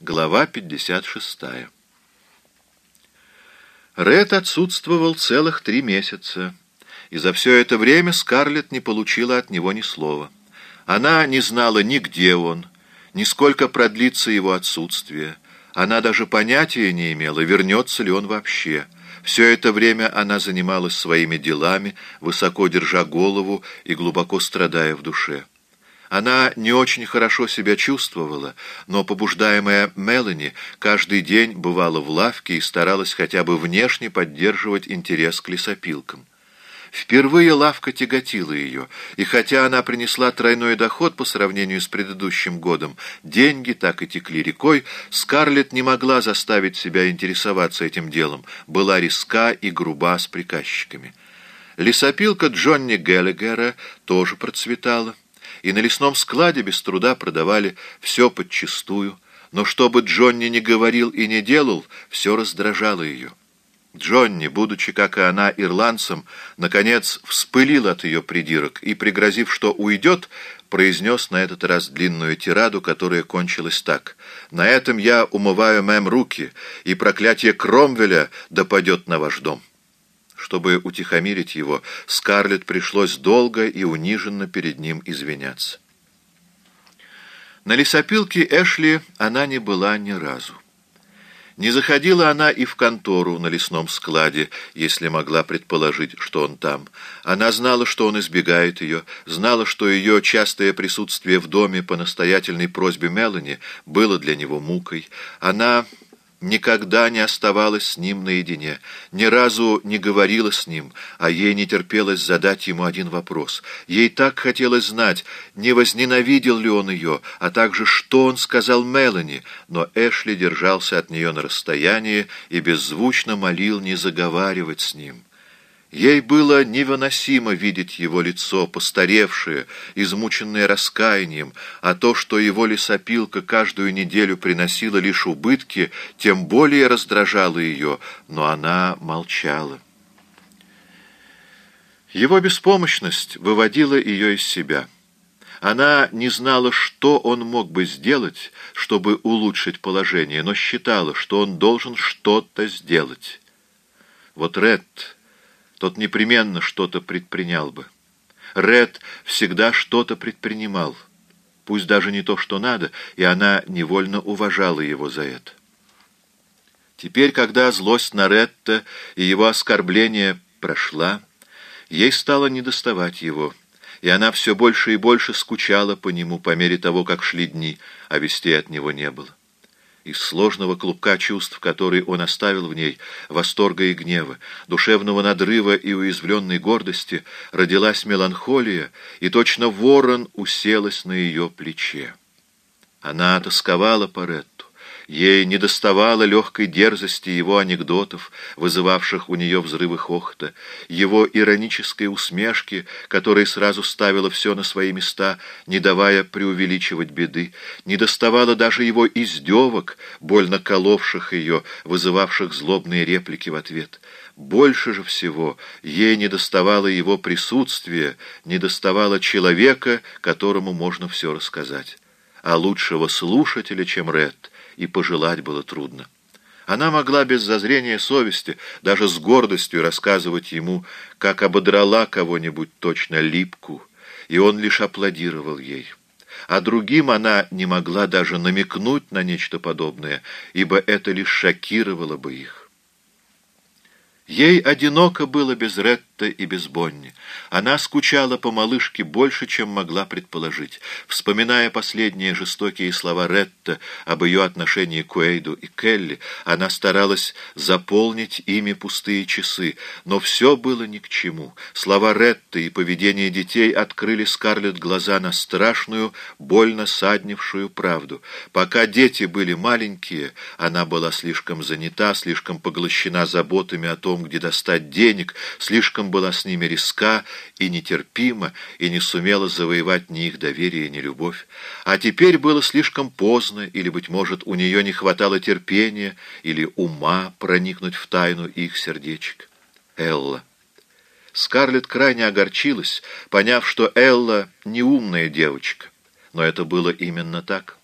Глава 56. Ред отсутствовал целых три месяца, и за все это время Скарлетт не получила от него ни слова. Она не знала ни где он, ни сколько продлится его отсутствие. Она даже понятия не имела, вернется ли он вообще. Все это время она занималась своими делами, высоко держа голову и глубоко страдая в душе. Она не очень хорошо себя чувствовала, но, побуждаемая Мелани, каждый день бывала в лавке и старалась хотя бы внешне поддерживать интерес к лесопилкам. Впервые лавка тяготила ее, и хотя она принесла тройной доход по сравнению с предыдущим годом, деньги так и текли рекой, Скарлетт не могла заставить себя интересоваться этим делом, была риска и груба с приказчиками. Лесопилка Джонни Геллигера тоже процветала и на лесном складе без труда продавали все подчистую, но что бы Джонни не говорил и не делал, все раздражало ее. Джонни, будучи, как и она, ирландцем, наконец вспылил от ее придирок и, пригрозив, что уйдет, произнес на этот раз длинную тираду, которая кончилась так. «На этом я умываю мэм руки, и проклятие Кромвеля допадет на ваш дом». Чтобы утихомирить его, Скарлетт пришлось долго и униженно перед ним извиняться. На лесопилке Эшли она не была ни разу. Не заходила она и в контору на лесном складе, если могла предположить, что он там. Она знала, что он избегает ее, знала, что ее частое присутствие в доме по настоятельной просьбе Мелани было для него мукой. Она никогда не оставалась с ним наедине, ни разу не говорила с ним, а ей не терпелось задать ему один вопрос. Ей так хотелось знать, не возненавидел ли он ее, а также что он сказал Мелани, но Эшли держался от нее на расстоянии и беззвучно молил не заговаривать с ним. Ей было невыносимо видеть его лицо, постаревшее, измученное раскаянием, а то, что его лесопилка каждую неделю приносила лишь убытки, тем более раздражало ее, но она молчала. Его беспомощность выводила ее из себя. Она не знала, что он мог бы сделать, чтобы улучшить положение, но считала, что он должен что-то сделать. Вот Ред тот непременно что-то предпринял бы. Ред всегда что-то предпринимал, пусть даже не то, что надо, и она невольно уважала его за это. Теперь, когда злость на Ретта и его оскорбление прошла, ей стало недоставать его, и она все больше и больше скучала по нему по мере того, как шли дни, а вестей от него не было. Из сложного клубка чувств, который он оставил в ней, восторга и гнева, душевного надрыва и уязвленной гордости, родилась меланхолия, и точно ворон уселась на ее плече. Она тосковала по. Ей недоставало легкой дерзости его анекдотов, вызывавших у нее взрывы хохота, его иронической усмешки, которая сразу ставила все на свои места, не давая преувеличивать беды, недоставало даже его издевок, больно коловших ее, вызывавших злобные реплики в ответ. Больше же всего ей недоставало его присутствия, недоставало человека, которому можно все рассказать. А лучшего слушателя, чем Ред, и пожелать было трудно. Она могла без зазрения совести, даже с гордостью рассказывать ему, как ободрала кого-нибудь точно липку, и он лишь аплодировал ей. А другим она не могла даже намекнуть на нечто подобное, ибо это лишь шокировало бы их. Ей одиноко было без Ретта и без Бонни. Она скучала по малышке больше, чем могла предположить. Вспоминая последние жестокие слова Ретта об ее отношении к Уэйду и Келли, она старалась заполнить ими пустые часы, но все было ни к чему. Слова Ретта и поведение детей открыли Скарлетт глаза на страшную, больно саднившую правду. Пока дети были маленькие, она была слишком занята, слишком поглощена заботами о том, том, где достать денег, слишком была с ними резка и нетерпима, и не сумела завоевать ни их доверие, ни любовь. А теперь было слишком поздно, или, быть может, у нее не хватало терпения или ума проникнуть в тайну их сердечек. Элла. Скарлетт крайне огорчилась, поняв, что Элла не умная девочка. Но это было именно так.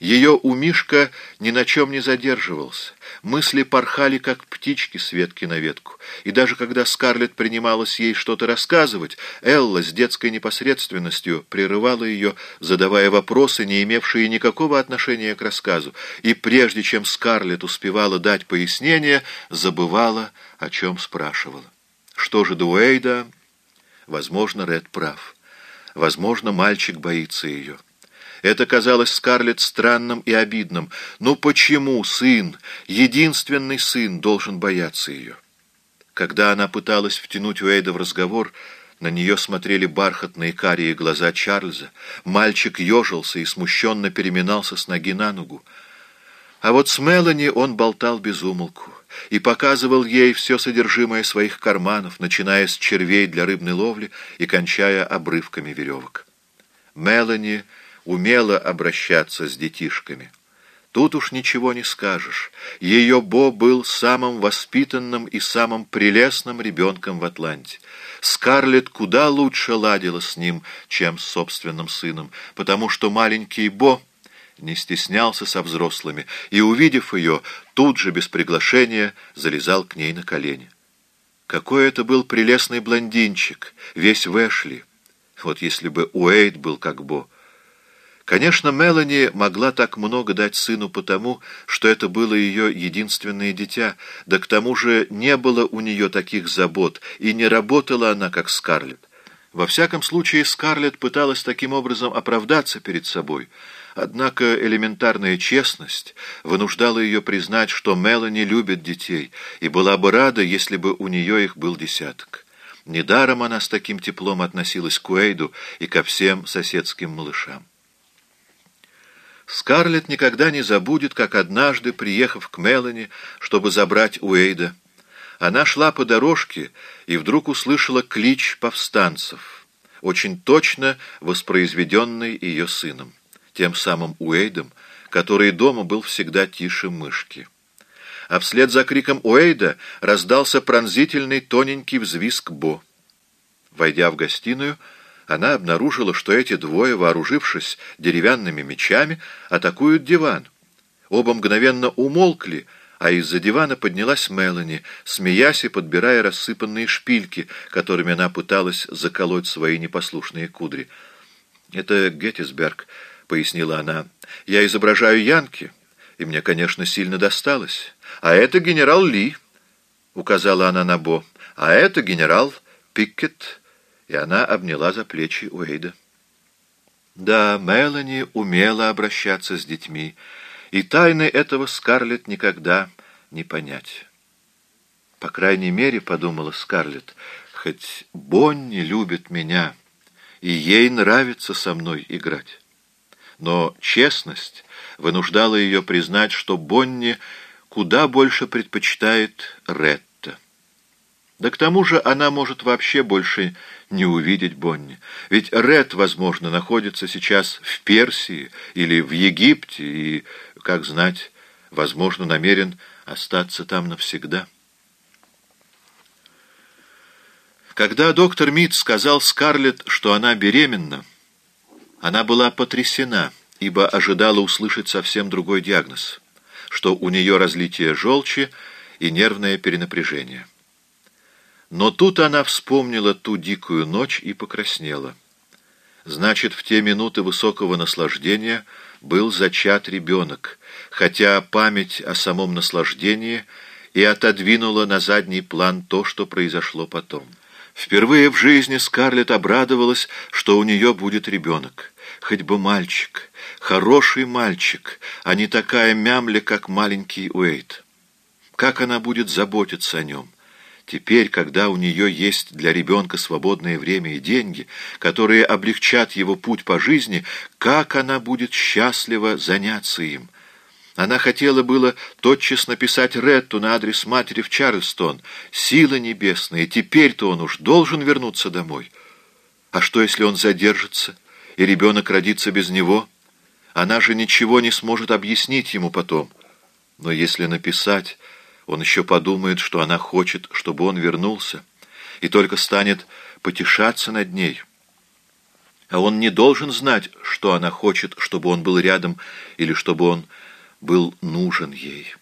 Ее умишка ни на чем не задерживался. Мысли порхали, как птички с ветки на ветку. И даже когда Скарлетт принималась ей что-то рассказывать, Элла с детской непосредственностью прерывала ее, задавая вопросы, не имевшие никакого отношения к рассказу. И прежде чем Скарлетт успевала дать пояснение, забывала, о чем спрашивала. Что же до Уэйда? Возможно, Ред прав. Возможно, мальчик боится ее. Это казалось Скарлетт странным и обидным. Но почему сын, единственный сын, должен бояться ее? Когда она пыталась втянуть Уэйда в разговор, на нее смотрели бархатные карие глаза Чарльза. Мальчик ежился и смущенно переминался с ноги на ногу. А вот с Мелани он болтал без умолку и показывал ей все содержимое своих карманов, начиная с червей для рыбной ловли и кончая обрывками веревок. Мелани умела обращаться с детишками. Тут уж ничего не скажешь. Ее Бо был самым воспитанным и самым прелестным ребенком в Атланте. Скарлетт куда лучше ладила с ним, чем с собственным сыном, потому что маленький Бо не стеснялся со взрослыми и, увидев ее, тут же без приглашения залезал к ней на колени. Какой это был прелестный блондинчик, весь в Эшли. Вот если бы Уэйд был как Бо, Конечно, Мелани могла так много дать сыну потому, что это было ее единственное дитя, да к тому же не было у нее таких забот, и не работала она, как Скарлетт. Во всяком случае, Скарлетт пыталась таким образом оправдаться перед собой, однако элементарная честность вынуждала ее признать, что Мелани любит детей, и была бы рада, если бы у нее их был десяток. Недаром она с таким теплом относилась к Уэйду и ко всем соседским малышам. Скарлетт никогда не забудет, как однажды, приехав к Мелани, чтобы забрать Уэйда, она шла по дорожке и вдруг услышала клич повстанцев, очень точно воспроизведенный ее сыном, тем самым Уэйдом, который дома был всегда тише мышки. А вслед за криком Уэйда раздался пронзительный тоненький взвизг Бо. Войдя в гостиную, она обнаружила, что эти двое, вооружившись деревянными мечами, атакуют диван. Оба мгновенно умолкли, а из-за дивана поднялась Мелани, смеясь и подбирая рассыпанные шпильки, которыми она пыталась заколоть свои непослушные кудри. «Это Геттисберг», — пояснила она. «Я изображаю Янки, и мне, конечно, сильно досталось. А это генерал Ли», — указала она на Бо. «А это генерал Пиккет» и она обняла за плечи Уэйда. Да, Мелани умела обращаться с детьми, и тайны этого Скарлетт никогда не понять. По крайней мере, подумала Скарлетт, хоть Бонни любит меня, и ей нравится со мной играть. Но честность вынуждала ее признать, что Бонни куда больше предпочитает Ред. Да к тому же она может вообще больше не увидеть Бонни. Ведь Ред, возможно, находится сейчас в Персии или в Египте и, как знать, возможно, намерен остаться там навсегда. Когда доктор Мид сказал Скарлетт, что она беременна, она была потрясена, ибо ожидала услышать совсем другой диагноз, что у нее разлитие желчи и нервное перенапряжение. Но тут она вспомнила ту дикую ночь и покраснела. Значит, в те минуты высокого наслаждения был зачат ребенок, хотя память о самом наслаждении и отодвинула на задний план то, что произошло потом. Впервые в жизни Скарлетт обрадовалась, что у нее будет ребенок. Хоть бы мальчик, хороший мальчик, а не такая мямля, как маленький Уэйт. Как она будет заботиться о нем? Теперь, когда у нее есть для ребенка свободное время и деньги, которые облегчат его путь по жизни, как она будет счастлива заняться им? Она хотела было тотчас написать Ретту на адрес матери в Чарльстон. Сила небесная, теперь-то он уж должен вернуться домой. А что, если он задержится, и ребенок родится без него? Она же ничего не сможет объяснить ему потом. Но если написать... Он еще подумает, что она хочет, чтобы он вернулся, и только станет потешаться над ней. А он не должен знать, что она хочет, чтобы он был рядом или чтобы он был нужен ей.